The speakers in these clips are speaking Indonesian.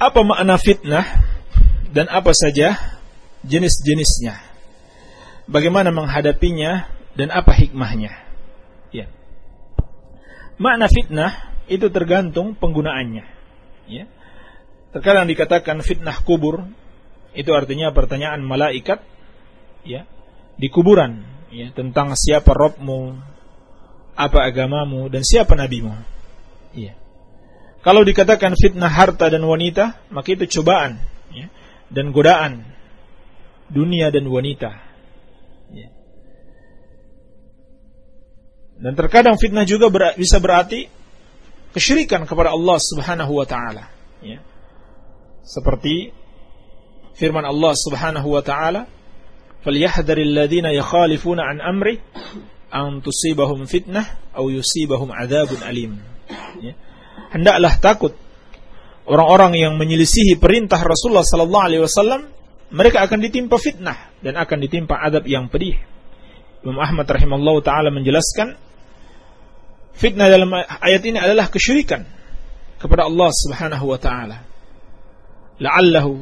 Apa makna fitnah dan apa saja jenis-jenisnya? Bagaimana menghadapinya dan apa hikmahnya? Ya. Makna fitnah itu tergantung penggunaannya. Ya. Terkadang dikatakan fitnah kubur itu artinya pertanyaan malaikat ya di kuburan ya tentang siapa Robmu, apa agamamu dan siapa nabimu. Ya. Kalau dikatakan fitnah harta dan wanita, maka itu cobaan ya, dan godaan dunia dan wanita. Ya. Dan terkadang fitnah juga ber, bisa berarti kesyirikan kepada Allah Subhanahu wa taala, ya. Seperti firman Allah Subhanahu wa taala, "Falyahdharil ladzina yakhalifuna an amri an tusibahum fitnah aw yusibahum adzabun alim." Ya hendaklah takut orang-orang yang menyelisihi perintah Rasulullah sallallahu alaihi wasallam mereka akan ditimpa fitnah dan akan ditimpa adab yang pedih. Imam Ahmad rahimahullah taala menjelaskan fitnah dalam ayat ini adalah kesyirikan kepada Allah Subhanahu wa taala. La'allahu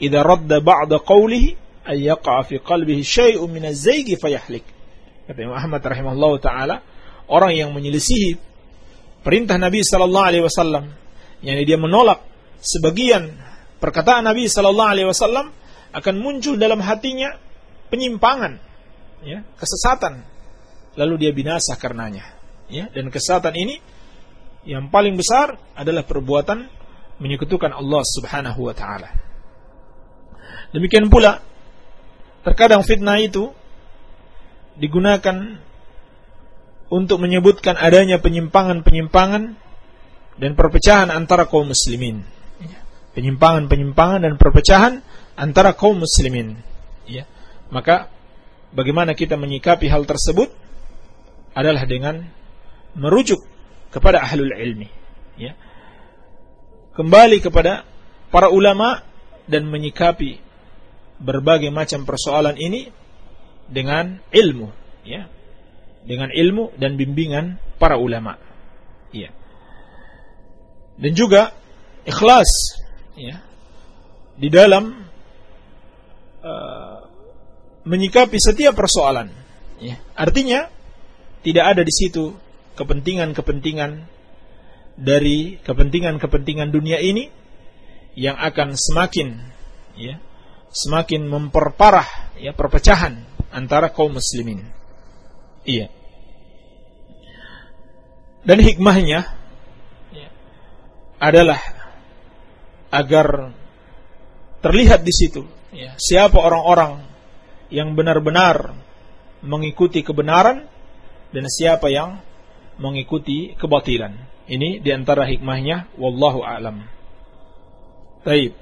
idza radda ba'da qawlihi ay yaqa fi qalbihi syai'un min az-zayg fayahlik. Kata Imam Ahmad rahimahullah taala, orang yang menyelisihi perintah Nabi Sallallahu Alaihi Wasallam, yang dia menolak sebagian perkataan Nabi Sallallahu Alaihi Wasallam akan muncul dalam hatinya penyimpangan, ya, kesesatan, lalu dia binasa karenanya, ya, dan kesesatan ini yang paling besar adalah perbuatan menyekutukan Allah Subhanahu wa taala. Demikian pula terkadang fitnah itu digunakan untuk menyebutkan adanya penyimpangan-penyimpangan dan perpecahan antara kaum muslimin. Penyimpangan-penyimpangan dan perpecahan antara kaum muslimin. Ya. Maka bagaimana kita menyikapi hal tersebut adalah dengan merujuk kepada ahlul ilmi. Ya. Kembali kepada para ulama dan menyikapi berbagai macam persoalan ini dengan ilmu. Ya dengan ilmu dan bimbingan para ulama. Ya. Dan juga ikhlas ya di dalam uh, menyikapi setiap persoalan. Ya. Artinya tidak ada di situ kepentingan-kepentingan dari kepentingan-kepentingan dunia ini yang akan semakin ya semakin memperparah ya perpecahan antara kaum muslimin. Iya. Dan hikmahnya ya, adalah agar terlihat di situ ya, siapa orang-orang yang benar-benar mengikuti kebenaran dan siapa yang mengikuti kebatilan. Ini di antara hikmahnya wallahu alam. Baik.